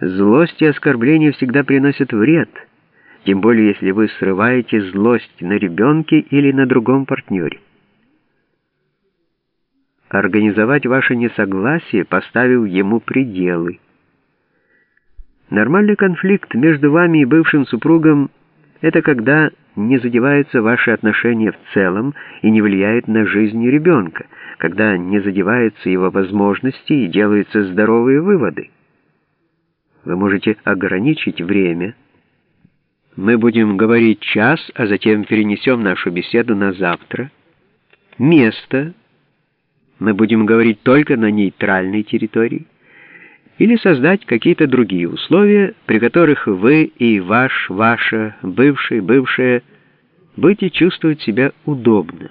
Злость и оскорбление всегда приносят вред, тем более если вы срываете злость на ребенке или на другом партнере. Организовать ваше несогласие, поставив ему пределы. Нормальный конфликт между вами и бывшим супругом – это когда не задеваются ваши отношения в целом и не влияет на жизнь ребенка, когда не задеваются его возможности и делаются здоровые выводы. Вы можете ограничить время. Мы будем говорить час, а затем перенесем нашу беседу на завтра. Место. Мы будем говорить только на нейтральной территории. Или создать какие-то другие условия, при которых вы и ваш, ваша, бывший, бывшая будете чувствовать себя удобно.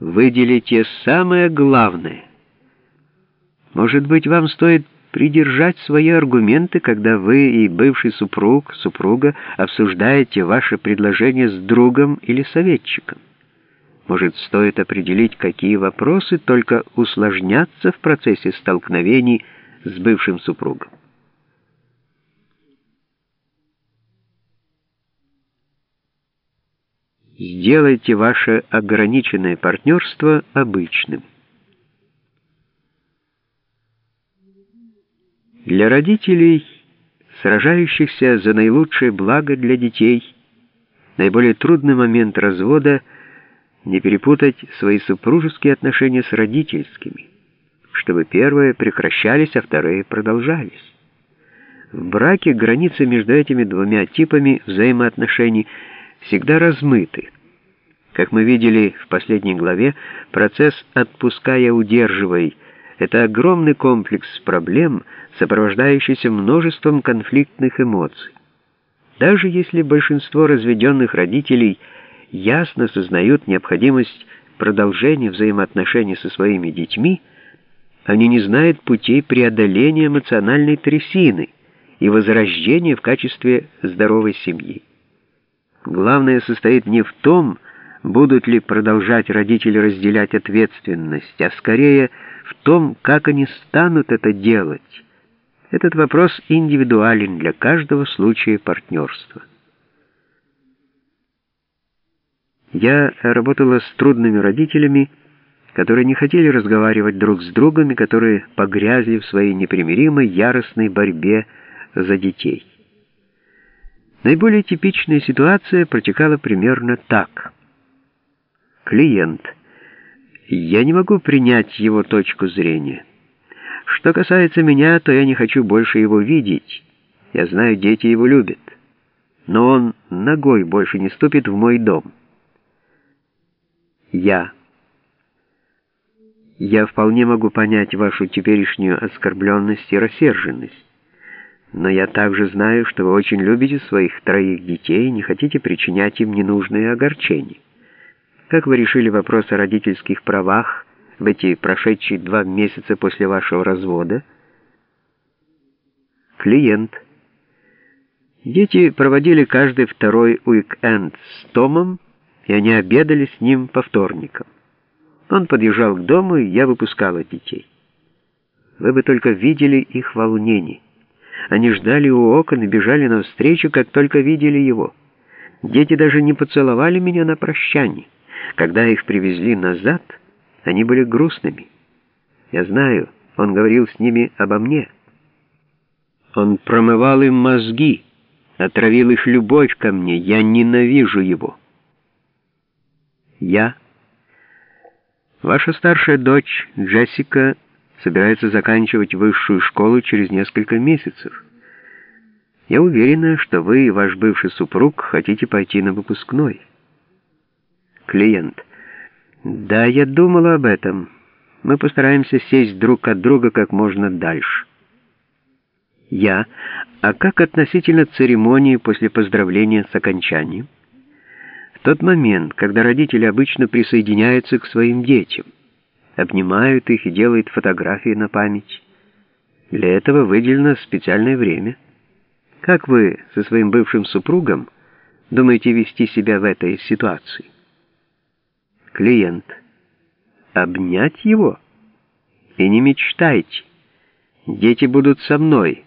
Выделите самое главное. Может быть, вам стоит придержать свои аргументы, когда вы и бывший супруг, супруга обсуждаете ваше предложение с другом или советчиком. Может, стоит определить, какие вопросы только усложнятся в процессе столкновений с бывшим супругом. Сделайте ваше ограниченное партнерство обычным. Для родителей, сражающихся за наилучшее благо для детей, наиболее трудный момент развода — не перепутать свои супружеские отношения с родительскими, чтобы первые прекращались, а вторые продолжались. В браке границы между этими двумя типами взаимоотношений всегда размыты. Как мы видели в последней главе, процесс «отпуская-удерживай» — это огромный комплекс проблем, сопровождающийся множеством конфликтных эмоций. Даже если большинство разведенных родителей — ясно сознают необходимость продолжения взаимоотношений со своими детьми, они не знают путей преодоления эмоциональной трясины и возрождения в качестве здоровой семьи. Главное состоит не в том, будут ли продолжать родители разделять ответственность, а скорее в том, как они станут это делать. Этот вопрос индивидуален для каждого случая партнерства. Я работала с трудными родителями, которые не хотели разговаривать друг с другом и которые погрязли в своей непримиримой яростной борьбе за детей. Наиболее типичная ситуация протекала примерно так. Клиент. Я не могу принять его точку зрения. Что касается меня, то я не хочу больше его видеть. Я знаю, дети его любят. Но он ногой больше не ступит в мой дом. Я. Я вполне могу понять вашу теперешнюю оскорбленность и рассерженность. Но я также знаю, что вы очень любите своих троих детей и не хотите причинять им ненужные огорчения. Как вы решили вопрос о родительских правах в эти прошедшие два месяца после вашего развода? Клиент. Дети проводили каждый второй уик-энд с Томом, и они обедали с ним по вторникам. Он подъезжал к дому, и я выпускала детей. Вы бы только видели их волнение. Они ждали у окон и бежали навстречу, как только видели его. Дети даже не поцеловали меня на прощание. Когда их привезли назад, они были грустными. Я знаю, он говорил с ними обо мне. Он промывал им мозги, отравил их любовь ко мне. Я ненавижу его». Я. Ваша старшая дочь, Джессика, собирается заканчивать высшую школу через несколько месяцев. Я уверена, что вы и ваш бывший супруг хотите пойти на выпускной. Клиент. Да, я думала об этом. Мы постараемся сесть друг от друга как можно дальше. Я. А как относительно церемонии после поздравления с окончанием? тот момент, когда родители обычно присоединяются к своим детям, обнимают их и делают фотографии на память. Для этого выделено специальное время. Как вы со своим бывшим супругом думаете вести себя в этой ситуации? Клиент. Обнять его? И не мечтайте. Дети будут со мной.